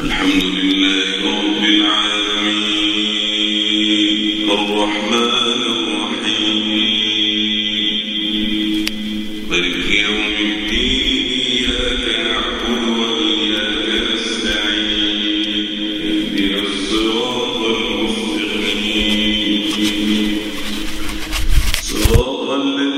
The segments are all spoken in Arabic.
الحمد لله رب العالمين. الرحمن الرحيم. ملك يوم الدين إياك نعبد وإياك نستعين. اهدنا الصراط المستقيم. صراط الذين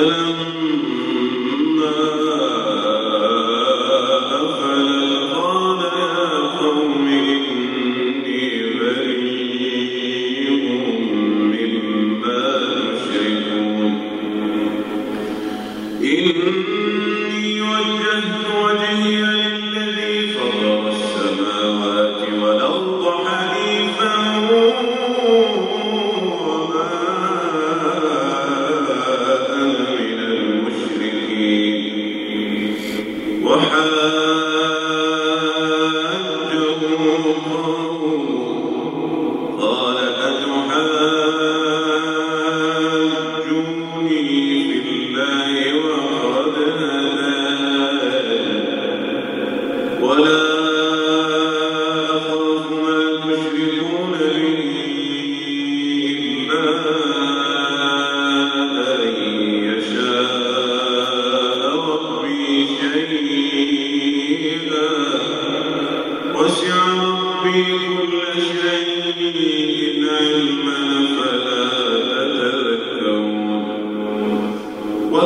Oh.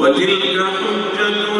وتلك حجتنا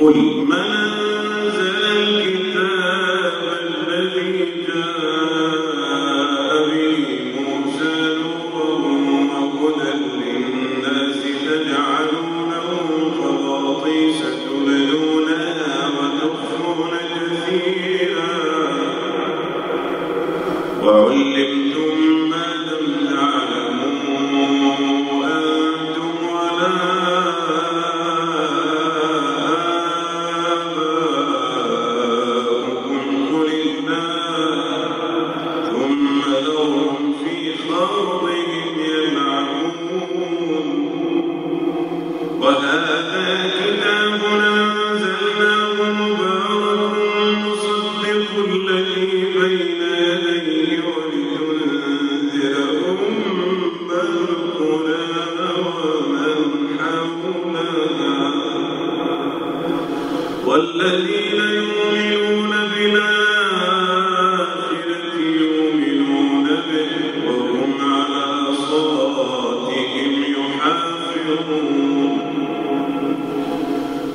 قل من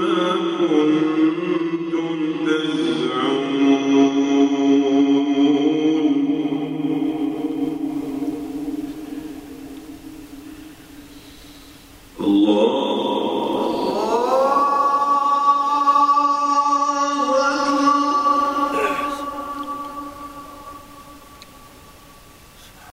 عنكم